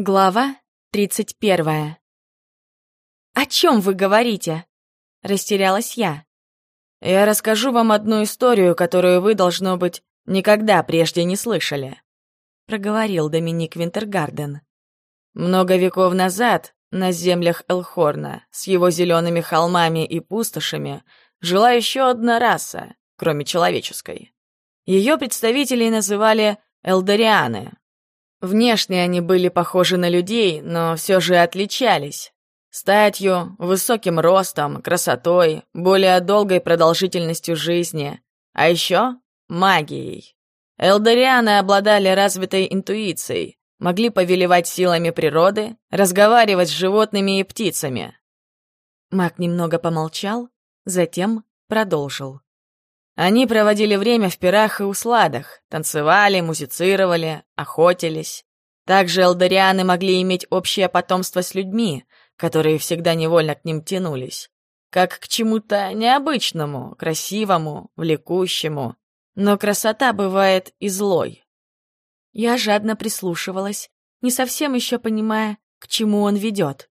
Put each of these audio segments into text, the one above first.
Глава тридцать первая. «О чем вы говорите?» — растерялась я. «Я расскажу вам одну историю, которую вы, должно быть, никогда прежде не слышали», — проговорил Доминик Винтергарден. «Много веков назад на землях Элхорна с его зелеными холмами и пустошами жила еще одна раса, кроме человеческой. Ее представителей называли Элдорианы, Внешне они были похожи на людей, но все же отличались. Статью, высоким ростом, красотой, более долгой продолжительностью жизни, а еще магией. Элдорианы обладали развитой интуицией, могли повелевать силами природы, разговаривать с животными и птицами. Маг немного помолчал, затем продолжил. Они проводили время в пирах и усладах, танцевали, музицировали, охотились. Также элдорианы могли иметь общее потомство с людьми, которые всегда невольно к ним тянулись. Как к чему-то необычному, красивому, влекущему. Но красота бывает и злой. Я жадно прислушивалась, не совсем еще понимая, к чему он ведет.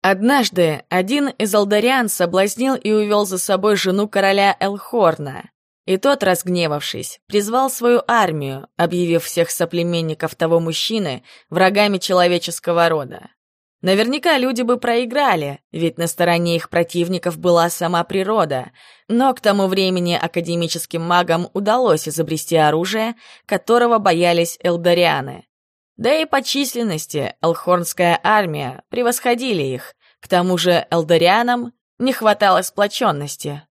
Однажды один из алдариан соблазнил и увел за собой жену короля Элхорна. И тот, разгневавшись, призвал свою армию, объявив всех соплеменников того мужчины врагами человеческого рода. Наверняка люди бы проиграли, ведь на стороне их противников была сама природа, но к тому времени академическим магам удалось изобрести оружие, которого боялись элдарианы. Да и по численности Элхорнская армия превосходили их, к тому же элдорианам не хватало сплоченности.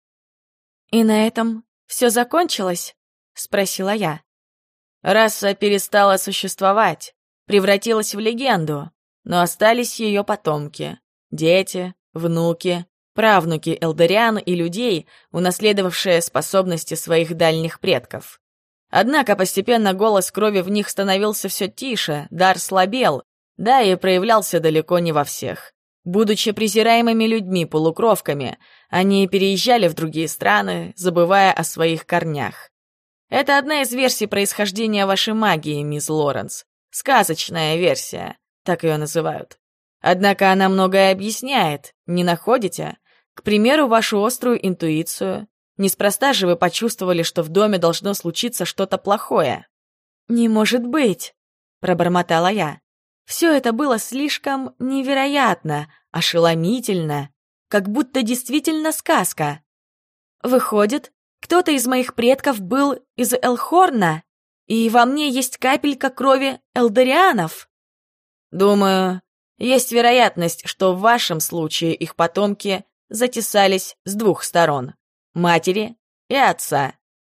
«И на этом все закончилось?» — спросила я. Раса перестала существовать, превратилась в легенду, но остались ее потомки — дети, внуки, правнуки элдориан и людей, унаследовавшие способности своих дальних предков. Однако постепенно голос крови в них становился все тише, дар слабел, да и проявлялся далеко не во всех. Будучи презираемыми людьми-полукровками, они переезжали в другие страны, забывая о своих корнях. Это одна из версий происхождения вашей магии, мисс Лоренс. Сказочная версия, так ее называют. Однако она многое объясняет, не находите? К примеру, вашу острую интуицию, Неспроста же вы почувствовали, что в доме должно случиться что-то плохое. «Не может быть!» — пробормотала я. Все это было слишком невероятно, ошеломительно, как будто действительно сказка. Выходит, кто-то из моих предков был из Элхорна, и во мне есть капелька крови элдорианов. Думаю, есть вероятность, что в вашем случае их потомки затесались с двух сторон матери и отца.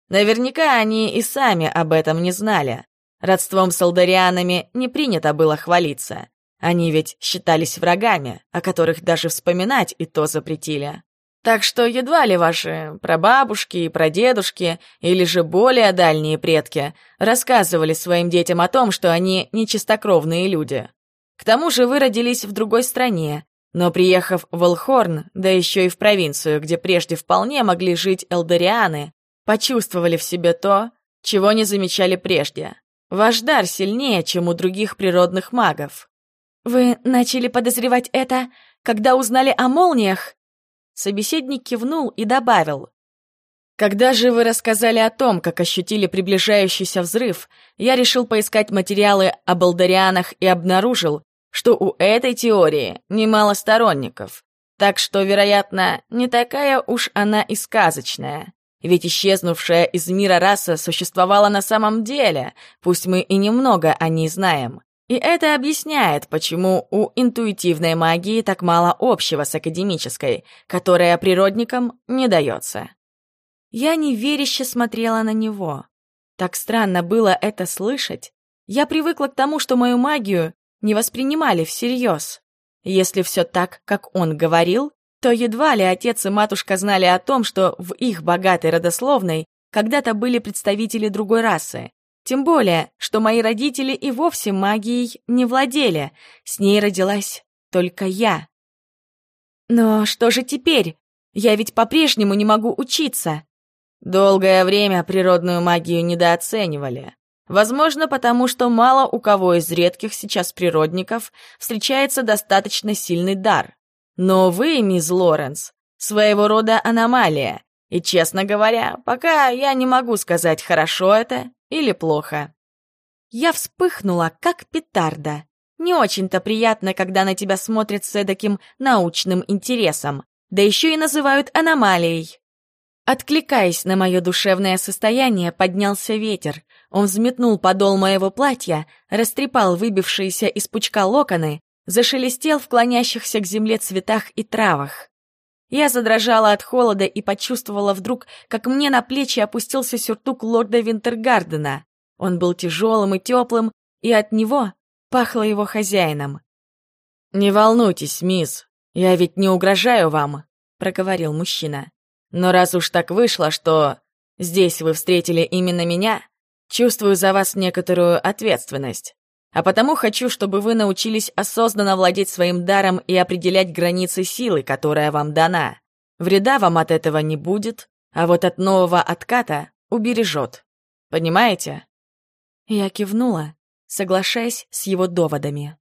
Наверняка они и сами об этом не знали. Родством с алдарианами не принято было хвалиться. Они ведь считались врагами, о которых даже вспоминать и то запретили. Так что едва ли ваши прабабушки и прадедушки, или же более дальние предки, рассказывали своим детям о том, что они нечистокровные люди. К тому же вы родились в другой стране, но приехав в Элхорн, да еще и в провинцию, где прежде вполне могли жить элдорианы, почувствовали в себе то, чего не замечали прежде. Ваш дар сильнее, чем у других природных магов. Вы начали подозревать это, когда узнали о молниях? Собеседник кивнул и добавил. Когда же вы рассказали о том, как ощутили приближающийся взрыв, я решил поискать материалы об Элдорианах и обнаружил, что у этой теории немало сторонников. Так что, вероятно, не такая уж она и сказочная. Ведь исчезнувшая из мира раса существовала на самом деле, пусть мы и немного о ней знаем. И это объясняет, почему у интуитивной магии так мало общего с академической, которая природникам не дается. Я неверяще смотрела на него. Так странно было это слышать. Я привыкла к тому, что мою магию не воспринимали всерьез. Если все так, как он говорил, то едва ли отец и матушка знали о том, что в их богатой родословной когда-то были представители другой расы. Тем более, что мои родители и вовсе магией не владели, с ней родилась только я. Но что же теперь? Я ведь по-прежнему не могу учиться. Долгое время природную магию недооценивали. Возможно, потому что мало у кого из редких сейчас природников встречается достаточно сильный дар. Но вы, мисс Лоренс, своего рода аномалия. И, честно говоря, пока я не могу сказать, хорошо это или плохо. Я вспыхнула, как петарда. Не очень-то приятно, когда на тебя смотрят с эдаким научным интересом, да еще и называют аномалией. Откликаясь на мое душевное состояние, поднялся ветер. Он взметнул подол моего платья, растрепал выбившиеся из пучка локоны, зашелестел в клонящихся к земле цветах и травах. Я задрожала от холода и почувствовала вдруг, как мне на плечи опустился сюртук лорда Винтергардена. Он был тяжелым и теплым, и от него пахло его хозяином. «Не волнуйтесь, мисс, я ведь не угрожаю вам», — проговорил мужчина. «Но раз уж так вышло, что здесь вы встретили именно меня, чувствую за вас некоторую ответственность. А потому хочу, чтобы вы научились осознанно владеть своим даром и определять границы силы, которая вам дана. Вреда вам от этого не будет, а вот от нового отката убережет. Понимаете?» Я кивнула, соглашаясь с его доводами.